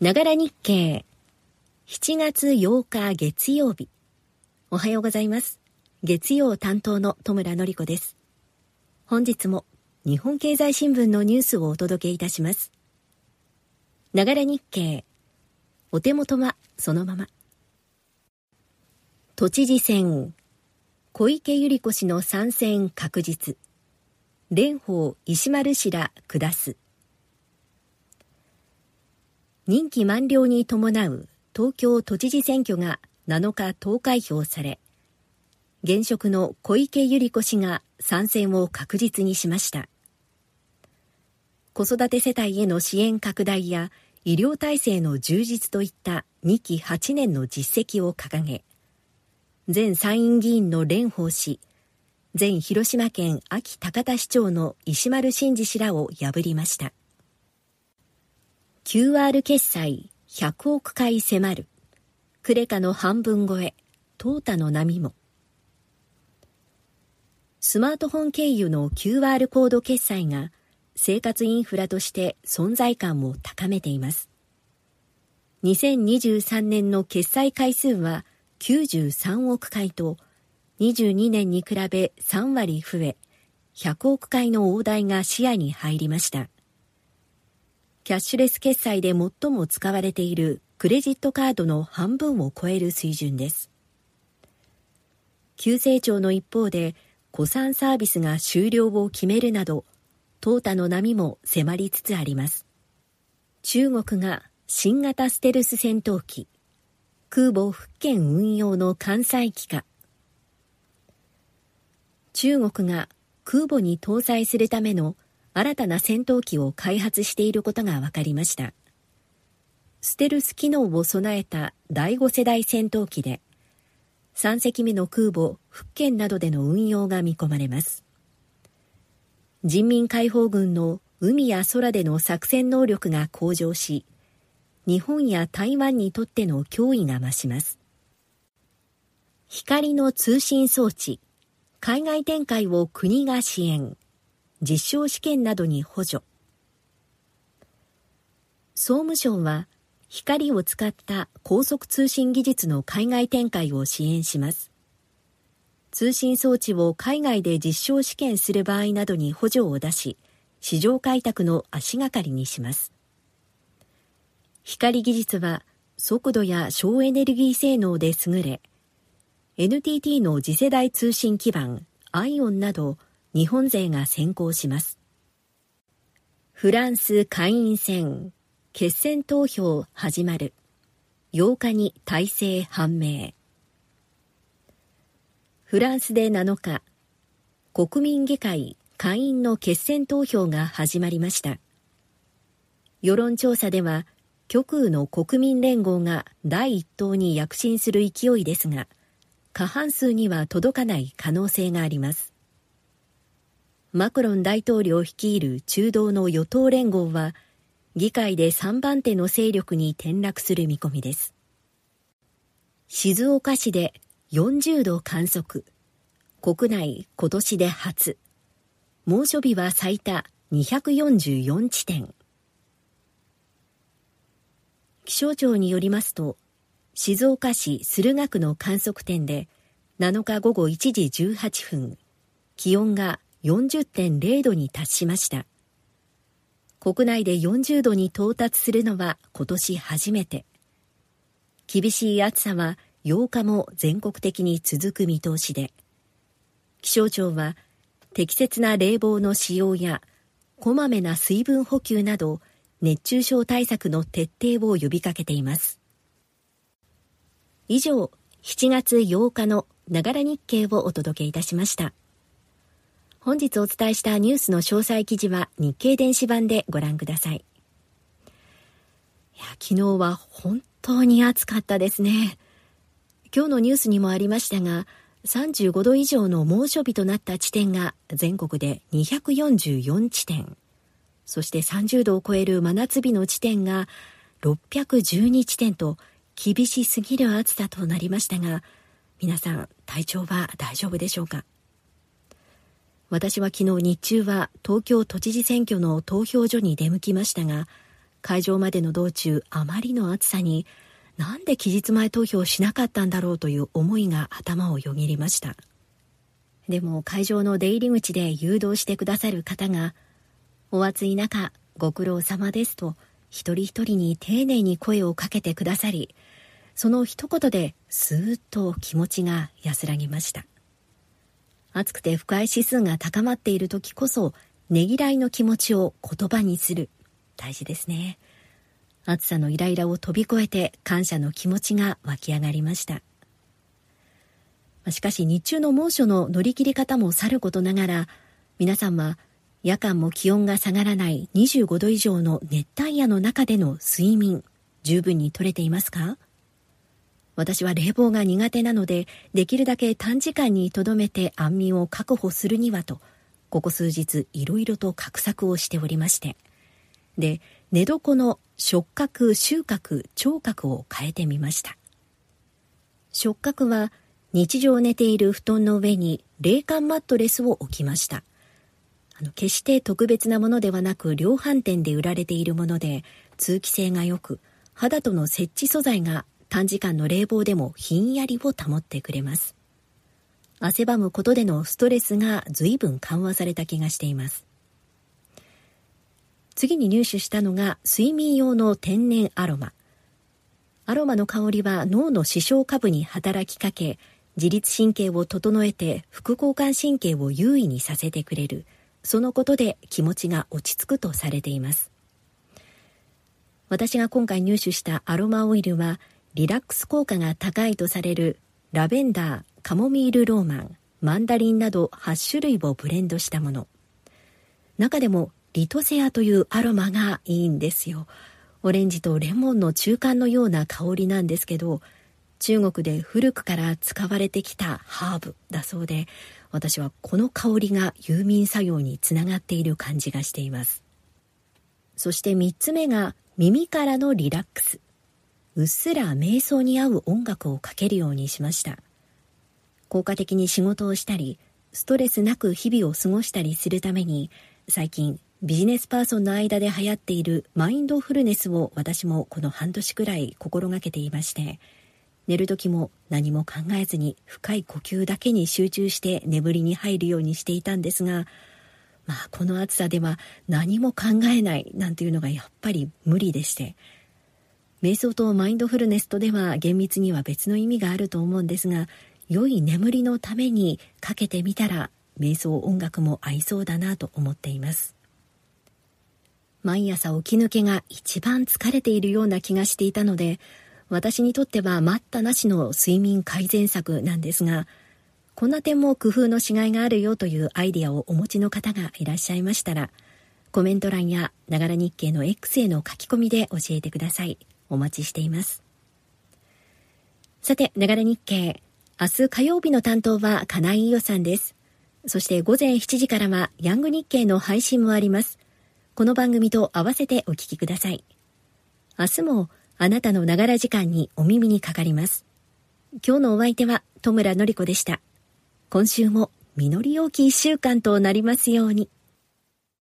ながら日経。7月8日月曜日。おはようございます。月曜担当の戸村のり子です。本日も日本経済新聞のニュースをお届けいたします。ながら日経。お手元はそのまま。都知事選。小池百合子氏の参戦確実。蓮舫石丸氏ら下す。任期満了に伴う東京都知事選挙が7日投開票され、現職の小池百合子氏が参戦を確実にしました。子育て世帯への支援拡大や医療体制の充実といった2期8年の実績を掲げ、前参院議員の蓮舫氏、前広島県安芸高田市長の石丸伸二氏らを破りました。QR 決済100億回迫る。クレカの半分超え、トータの波も。スマートフォン経由の QR コード決済が生活インフラとして存在感を高めています。2023年の決済回数は93億回と22年に比べ3割増え100億回の大台が視野に入りました。キャッシュレス決済で最も使われているクレジットカードの半分を超える水準です。急成長の一方で、古参サービスが終了を決めるなど、淘汰の波も迫りつつあります。中国が新型ステルス戦闘機、空母福建運用の艦載機か。中国が空母に搭載するための新たな戦闘機を開発していることが分かりました。ステルス機能を備えた第5世代戦闘機で、3隻目の空母福建などでの運用が見込まれます。人民解放軍の海や空での作戦能力が向上し、日本や台湾にとっての脅威が増します。光の通信装置、海外展開を国が支援。実証試験などに補助。総務省は光を使った高速通信技術の海外展開を支援します。通信装置を海外で実証試験する場合などに補助を出し市場開拓の足がかりにします。光技術は速度や省エネルギー性能で優れ NTT の次世代通信基盤 ION など日本勢が先行します。フランス下院選、決選投票始まる。8日に体制判明。フランスで7日、国民議会下院の決選投票が始まりました。世論調査では、極右の国民連合が第一党に躍進する勢いですが、過半数には届かない可能性があります。マクロン大統領率いる中道の与党連合は、議会で3番手の勢力に転落する見込みです。静岡市で40度観測。国内今年で初。猛暑日は最多244地点。気象庁によりますと、静岡市駿河区の観測点で7日午後1時18分、気温が40.0度に達しました。国内で40度に到達するのは今年初めて。厳しい暑さは8日も全国的に続く見通しで、気象庁は適切な冷房の使用やこまめな水分補給など熱中症対策の徹底を呼びかけています。以上、7月8日のながら日経をお届けいたしました。本日お伝えしたニュースの詳細記事は日経電子版でご覧ください。いや、昨日は本当に暑かったですね。今日のニュースにもありましたが、35度以上の猛暑日となった地点が全国で244地点。そして30度を超える真夏日の地点が612地点と厳しすぎる暑さとなりましたが、皆さん体調は大丈夫でしょうか？私は昨日日中は東京都知事選挙の投票所に出向きましたが、会場までの道中あまりの暑さになんで期日前投票しなかったんだろうという思いが頭をよぎりました。でも会場の出入り口で誘導してくださる方がお暑い中ご苦労様ですと一人一人に丁寧に声をかけてくださりその一言でスーッと気持ちが安らぎました。暑くて不快指数が高まっている時こそねぎらいの気持ちを言葉にする。大事ですね。暑さのイライラを飛び越えて感謝の気持ちが湧き上がりました。しかし日中の猛暑の乗り切り方もさることながら皆さんは夜間も気温が下がらない25度以上の熱帯夜の中での睡眠十分に取れていますか？私は冷房が苦手なのでできるだけ短時間にとどめて安眠を確保するにはとここ数日いろいろと画策をしておりまして。で寝床の触覚収穫聴覚を変えてみました。触覚は日常寝ている布団の上に冷感マットレスを置きました。あの決して特別なものではなく量販店で売られているもので通気性が良く肌との接地素材が短時間の冷房でもひんやりを保ってくれます。汗ばむことでのストレスが随分緩和された気がしています。次に入手したのが睡眠用の天然アロマ。アロマの香りは脳の視床下部に働きかけ自律神経を整えて副交感神経を優位にさせてくれる。そのことで気持ちが落ち着くとされています。私が今回入手したアロマオイルはリラックス効果が高いとされるラベンダーカモミールローマンマンダリンなど8種類をブレンドしたもの。中でもリトセアというアロマがいいんですよ。オレンジとレモンの中間のような香りなんですけど中国で古くから使われてきたハーブだそうで私はこの香りが遊民作用につながっている感じがしています。そして3つ目が耳からのリラックス。うっすら瞑想に合う音楽をかけるようにしました。効果的に仕事をしたりストレスなく日々を過ごしたりするために最近ビジネスパーソンの間で流行っているマインドフルネスを私もこの半年くらい心がけていまして寝る時も何も考えずに深い呼吸だけに集中して眠りに入るようにしていたんですが、まあこの暑さでは何も考えないなんていうのがやっぱり無理でして、瞑想とマインドフルネスとでは厳密には別の意味があると思うんですが、良い眠りのためにかけてみたら瞑想音楽も合いそうだなと思っています。毎朝起き抜けが一番疲れているような気がしていたので、私にとっては待ったなしの睡眠改善策なんですが、こんな点も工夫のしがいがあるよというアイデアをお持ちの方がいらっしゃいましたら、コメント欄やながら日経の X への書き込みで教えてください。お待ちしています。さて、ながら日経。明日火曜日の担当は金井伊代さんです。そして午前7時からはヤング日経の配信もあります。この番組と合わせてお聞きください。明日もあなたのながら時間にお耳にかかります。今日のお相手は戸村のり子でした。今週も実り多き一週間となりますように。